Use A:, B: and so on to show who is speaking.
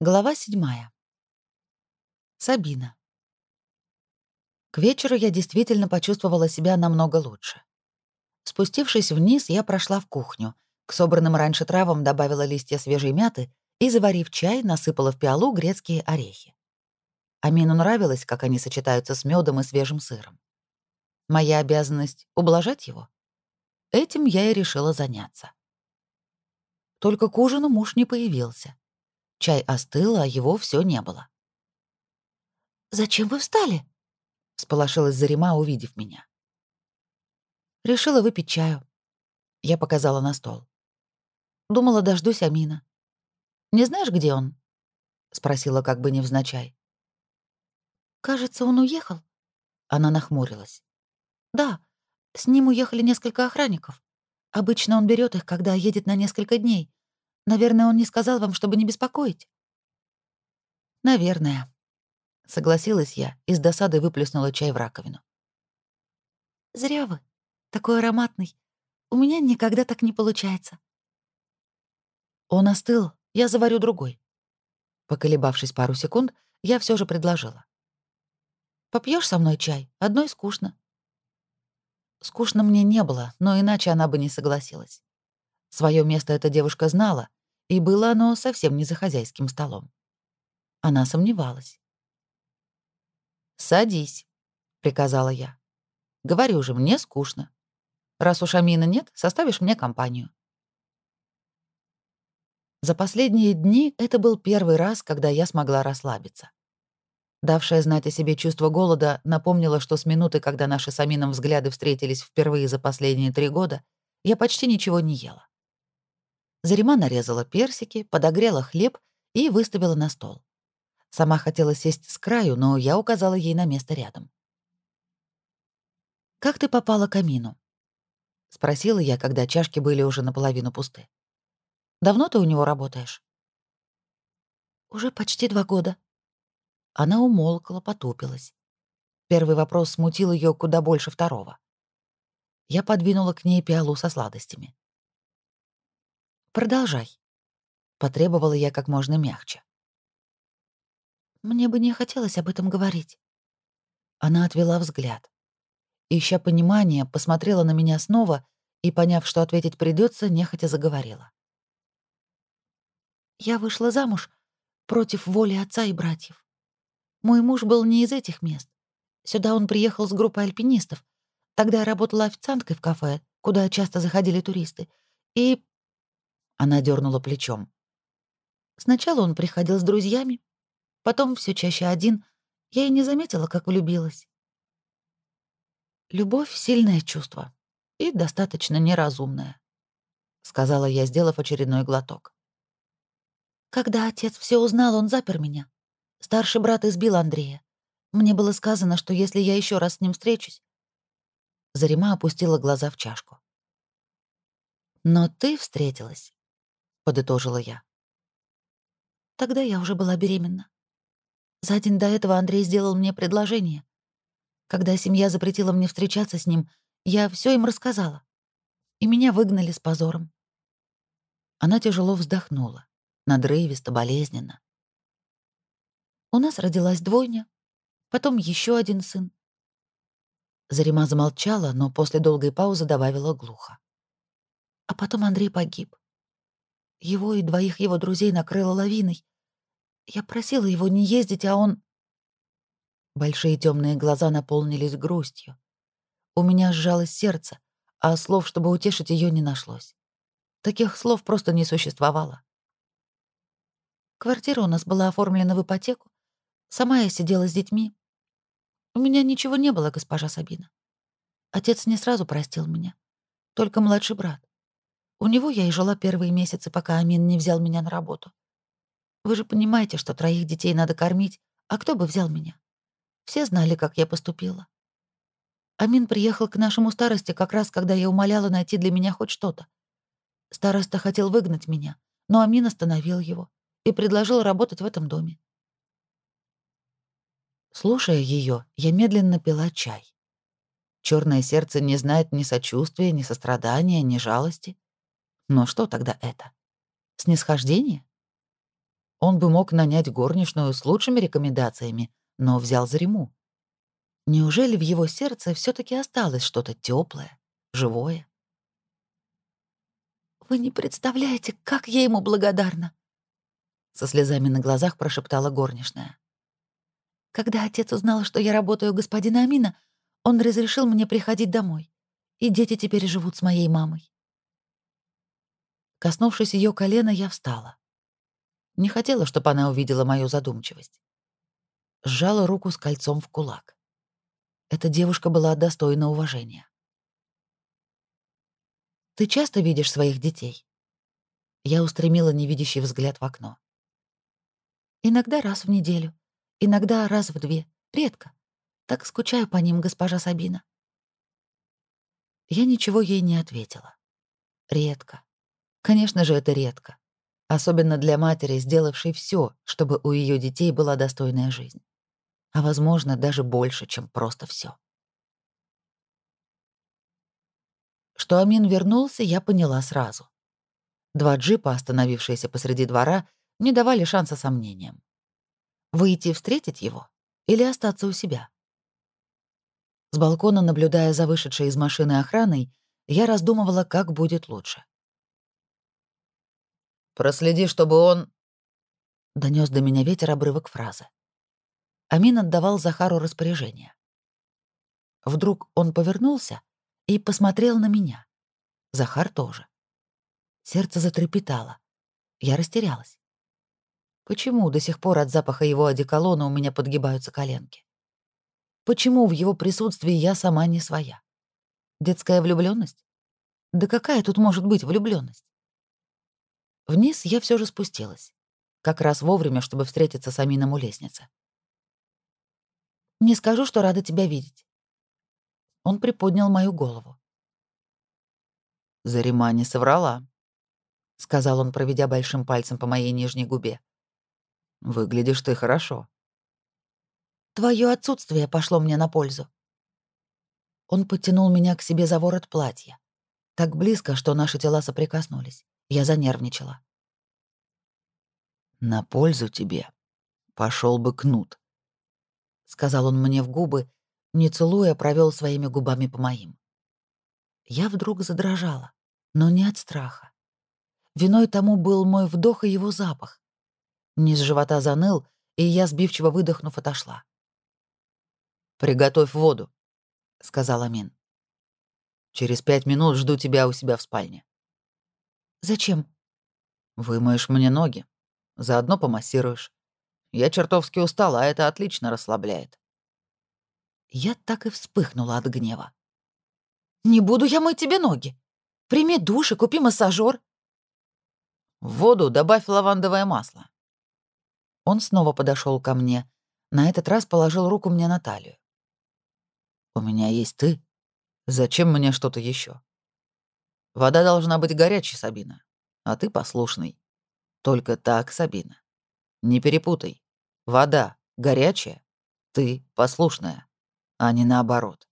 A: Глава седьмая. Сабина. К вечеру я действительно почувствовала себя намного лучше. Спустившись вниз, я прошла в кухню. К собранным раньше травам добавила листья свежей мяты и, заварив чай, насыпала в пиалу грецкие орехи. Амину нравилось, как они сочетаются с медом и свежим сыром. Моя обязанность — ублажать его. Этим я и решила заняться. Только к ужину муж не появился. Чай остыл, а его все не было.
B: «Зачем вы встали?»
A: — сполошилась Зарима, увидев меня. «Решила выпить чаю». Я показала на стол. Думала, дождусь Амина. «Не знаешь, где он?» — спросила как бы невзначай.
B: «Кажется, он уехал».
A: Она нахмурилась.
B: «Да, с ним уехали несколько охранников. Обычно он берет их, когда едет на несколько дней. Наверное, он не сказал вам, чтобы не беспокоить?»
A: «Наверное», — согласилась я и с досадой выплеснула чай в раковину.
B: «Зря вы. Такой ароматный. У меня никогда так не получается».
A: «Он остыл. Я заварю другой». Поколебавшись пару секунд, я все же предложила. Попьешь со мной чай? Одной скучно». Скучно мне не было, но иначе она бы не согласилась. Своё место эта девушка знала, и было оно совсем не за хозяйским столом. Она сомневалась. «Садись», — приказала я. «Говорю же, мне скучно. Раз уж Амина нет, составишь мне компанию». За последние дни это был первый раз, когда я смогла расслабиться. Давшая знать о себе чувство голода напомнила, что с минуты, когда наши с Амином взгляды встретились впервые за последние три года, я почти ничего не ела. Зарима нарезала персики, подогрела хлеб и выставила на стол. Сама хотела сесть с краю, но я указала ей на место рядом. «Как ты попала к Амину?» — спросила я, когда чашки были уже наполовину пусты. «Давно ты у него работаешь?»
B: «Уже почти два года».
A: Она умолкла, потупилась. Первый вопрос смутил ее куда больше второго. Я подвинула к ней пиалу со сладостями. «Продолжай», — потребовала я как можно мягче.
B: «Мне бы не хотелось об этом говорить».
A: Она отвела взгляд. Ища понимания, посмотрела на меня снова и, поняв, что ответить придется, нехотя заговорила.
B: «Я вышла замуж против воли отца и братьев. Мой муж был не из этих мест. Сюда он приехал с группой альпинистов. Тогда я работала официанткой в кафе, куда часто заходили туристы. И
A: она дернула плечом.
B: Сначала он приходил с друзьями, потом все чаще один. Я и не заметила, как влюбилась.
A: Любовь — сильное чувство и достаточно неразумное, — сказала я, сделав очередной глоток.
B: Когда отец все узнал, он запер меня. Старший брат избил Андрея. Мне было сказано, что если я еще раз с ним встречусь...
A: Зарима опустила глаза в чашку. Но ты встретилась — подытожила я.
B: Тогда я уже была беременна. За день до этого Андрей сделал мне предложение. Когда семья запретила мне встречаться с ним, я все им рассказала. И меня выгнали с позором.
A: Она тяжело вздохнула, надрывисто, болезненно.
B: У нас родилась двойня, потом еще один сын.
A: Зарима замолчала, но после долгой паузы добавила глухо.
B: А потом Андрей погиб. Его и двоих его друзей накрыло лавиной. Я просила его не ездить, а он...
A: Большие темные глаза наполнились грустью. У меня сжалось сердце, а слов, чтобы утешить ее, не нашлось. Таких слов просто не существовало.
B: Квартира у нас была оформлена в ипотеку. Сама я сидела с детьми. У меня ничего не было, госпожа Сабина. Отец не сразу простил меня. Только младший брат. У него я и жила первые месяцы, пока Амин не взял меня на работу. Вы же понимаете, что троих детей надо кормить, а кто бы взял меня? Все знали, как я поступила. Амин приехал к нашему старости как раз, когда я умоляла найти для меня хоть что-то. Староста хотел выгнать меня, но Амин остановил его и предложил работать в этом доме.
A: Слушая ее, я медленно пила чай. Черное сердце не знает ни сочувствия, ни сострадания, ни жалости. Но что тогда это? Снисхождение? Он бы мог нанять горничную с лучшими рекомендациями, но взял Зариму. Неужели в его сердце все таки осталось что-то теплое, живое?
B: «Вы не представляете, как я ему благодарна!» Со слезами на глазах прошептала горничная. «Когда отец узнал, что я работаю у господина Амина, он разрешил мне приходить домой, и дети теперь живут с моей мамой».
A: Коснувшись ее колена, я встала. Не хотела, чтобы она увидела мою задумчивость. Сжала руку с кольцом в кулак. Эта девушка была достойна уважения. «Ты часто видишь своих детей?» Я устремила невидящий взгляд в окно.
B: «Иногда раз в неделю, иногда раз в две. Редко. Так скучаю по ним, госпожа Сабина».
A: Я ничего ей не ответила. Редко. Конечно же, это редко. Особенно для матери, сделавшей все, чтобы у ее детей была достойная жизнь. А, возможно, даже больше, чем просто все. Что Амин вернулся, я поняла сразу. Два джипа, остановившиеся посреди двора, не давали шанса сомнениям. Выйти встретить его или остаться у себя? С балкона, наблюдая за вышедшей из машины охраной, я раздумывала, как будет лучше. «Проследи, чтобы он...» Донес до меня ветер обрывок фразы. Амин отдавал Захару распоряжение. Вдруг он повернулся и посмотрел на меня. Захар тоже. Сердце затрепетало. Я растерялась. Почему до сих пор от запаха его одеколона у меня подгибаются коленки? Почему в его присутствии я сама не своя? Детская влюбленность? Да какая тут может быть влюбленность? Вниз я все же спустилась. Как раз вовремя, чтобы встретиться с Амином у лестницы.
B: «Не скажу, что рада тебя видеть.
A: Он приподнял мою голову. «Зарима не соврала», — сказал он, проведя большим пальцем по моей нижней губе. «Выглядишь ты хорошо».
B: Твое отсутствие пошло мне на пользу».
A: Он подтянул меня к себе за ворот платья. Так близко, что наши тела соприкоснулись. Я занервничала. «На пользу тебе пошел бы кнут», — сказал он мне в губы, не целуя, провел своими губами по моим. Я вдруг задрожала, но не от страха. Виной тому был мой вдох и его запах. Низ живота заныл, и я, сбивчиво выдохнув, отошла. «Приготовь воду», — сказал Амин. «Через пять минут жду тебя у себя в спальне».
B: «Зачем?»
A: «Вымоешь мне ноги. Заодно помассируешь. Я чертовски устала, а это отлично расслабляет». Я так и вспыхнула от гнева.
B: «Не буду я мыть тебе ноги. Прими душ и купи массажер.
A: В воду добавь лавандовое масло». Он снова подошел ко мне, на этот раз положил руку мне на талию. «У меня есть ты. Зачем мне что-то еще? Вода должна быть горячей, Сабина, а ты послушный. Только так, Сабина. Не перепутай. Вода горячая, ты послушная а не наоборот.